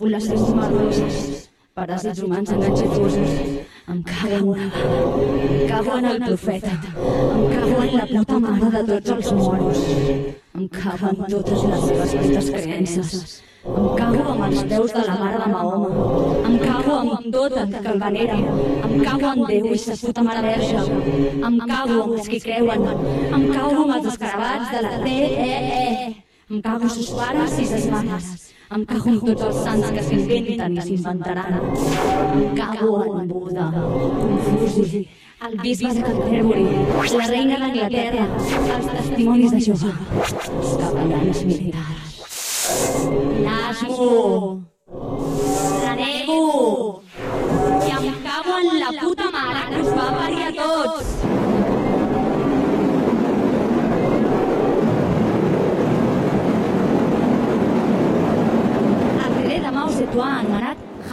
gesticulacions marroses, paràsits humans enganxifosos. Em cago en... Em cago en el profeta. Em cago en la puta mare de tots els moros. Em cago en totes les seves petites creences. Em cago amb els peus de la mare de Mahoma. Em cago amb tot el que el venera. Em cago en Déu i sa puta mare verge. Em cago amb els que creuen. Em cago amb els escarabats de la DEE. Em cago en sus pares i ses mares. Em cago en tots els sants que s'inventen i s'inventaran. Em cago en Buda, Confuci, el bisbe de Canterbury, la reina d'Anglaterra, els testimonis de Jehovà, els capellans militars. L'asmo!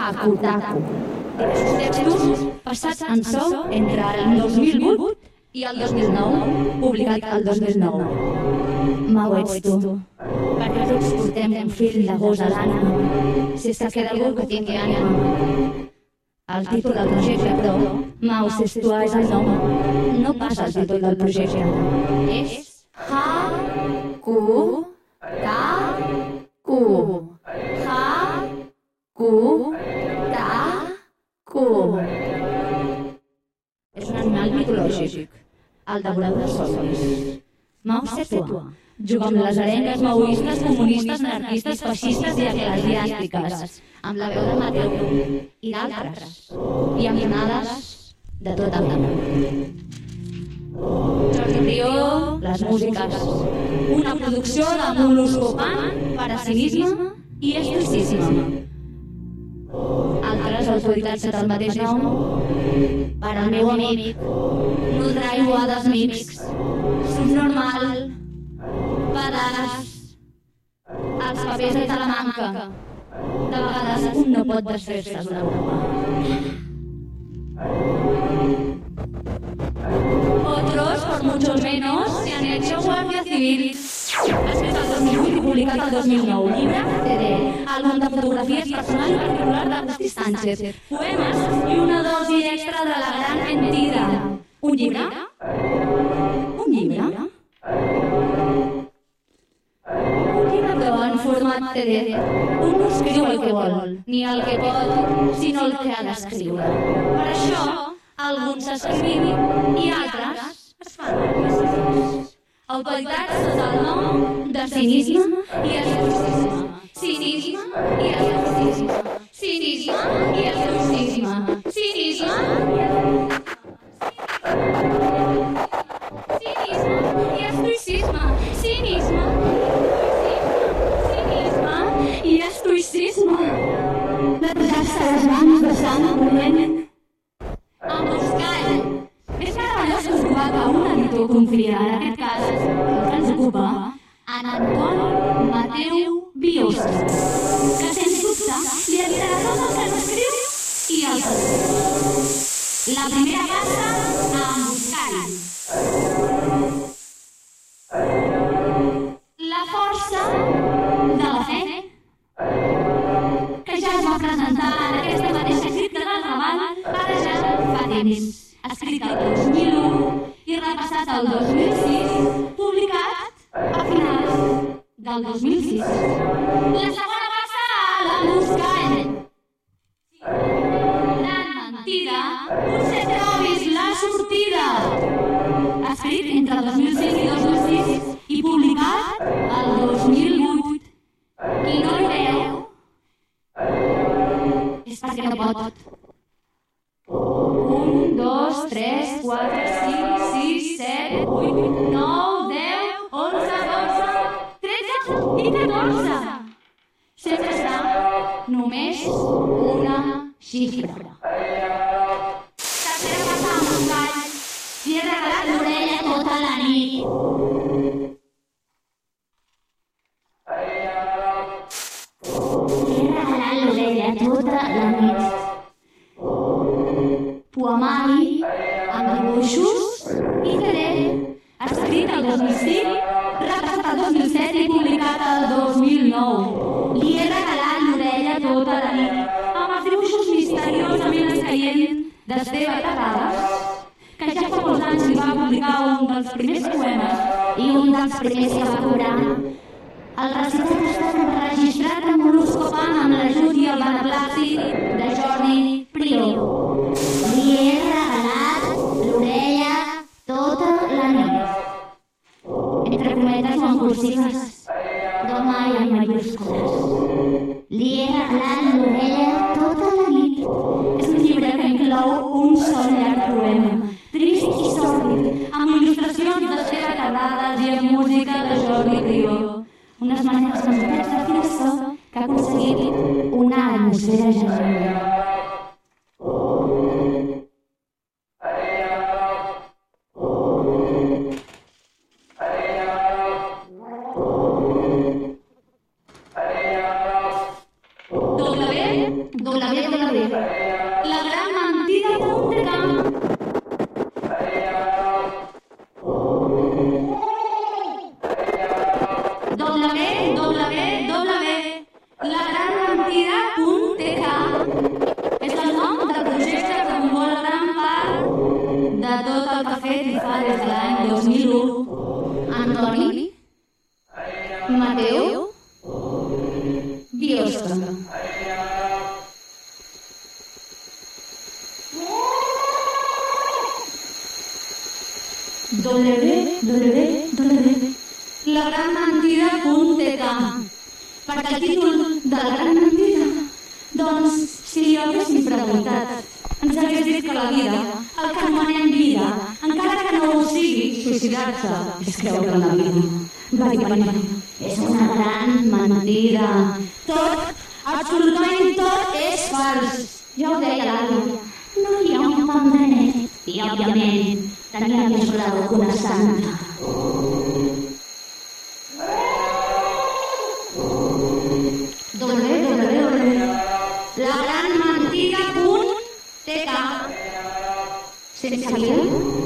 Diversos textos passats en so entre el 2008 i el 2009, publicat el 2009. Mao ets tu, perquè tots portem un fill de gos a l'ànima, si és que queda algú que tingui ànima. El títol del projecte, però, Mao Zedong és el nom, no pas el títol del projecte. És Ha Ku Ta Ku. Ha Ku Ta Ku. És un animal mitològic, el devorador de somnis. Mao Zedong juga amb les arengues maoistes, comunistes, anarquistes, feixistes i eclesiàstiques, amb la veu de Mateu i d'altres, i amb donades de tota mena. Jordi Prió, les músiques. Una producció de Moloscopan per a cinisme i estoicisme. Autoritats sota el mateix nom per al meu amic Nodrai Boades Mix, Subnormal, Pedaç, els papers de Talamanca. De vegades un no pot desfer-se d'una broma. Otros, por mucho menos, se han hecho guardia civil. Escrit el 2008 i publicat el 2009. Llibre CD, àlbum de fotografies personal i particular d'Agustí Sánchez. Poemes i una dosi extra de la gran mentida. Un llibre? Un llibre? Un llibre però en format CD. Un no escriu el que vol, ni el que pot, sinó el que ha d'escriure. Per això, alguns escrivim i altres es fan. Autoritats sota el nom de cinisme i estoicisme. Cinisme i estoicisme. Cinisme i estoicisme. Cinisme i Cinisme i estoicisme. Cinisme i estoicisme. De posar-se les mans de sang bullent emboscall. És meravellós que us trobar que un editor confia, en aquest Anton Mateu Biosca, que sens dubte li editarà tot el que escriu i el que. La primera passa a emboscall. La força de la fe que ja es va presentar en aquesta mateixa cripta del Raval ja fa temps. Escrit el 2001 i repassat el 2006, 2006. La segona passa a la. Gran mentida, potser trobis la sortida. Escrit entre el 2006 i 2006 i publicat el 2008. Qui no el veu és perquè no pot. Un, dos, tres, quatre, cinc, sis, set, vuit, nou, i catorze. Sempre serà només una xifra. Tercera passa amb un gall. Li he regalat l'orella tota la nit. Poemari amb dibuixos i CD. Escrit el 2005, Li he regalat l'orella tota la nit, amb els dibuixos misteriosament escaient d'Esteve Terrades, que ja fa molts anys li va publicar un dels primers poemes i un dels primers que va cobrar. El recitat està registrat en Molusco Pan amb l'ajut i el beneplàcit de Jordi d'home i en majúscules. Li he regalat l'orella tota la nit. És un llibre que inclou un sol llarg poema, trist i sòrdid, amb il·lustracions d'Esteve Terrades i amb música de Jordi Prió. Unes maneres musicals de filassó que ha aconseguit una atmosfera genuïna. W, www. la gran mentida d'un camp. la gran mentida.tk és el nom de tot el que fa des de l'any 2001. Antoni, Mateu, la gran mentida.tk perquè el títol de la gran mentida doncs si li haguéssim preguntat ens hagués dit que la vida el que anomenem vida encara que no ho sigui suïcidar-se és creure en la vida va dir Panera és una gran mentida. tot, absolutament tot és fals Ja ho deia l'àvia, no hi ha un pam de net. I, òbviament, tenia més raó que una santa. Gran mentida.tk Sense fil,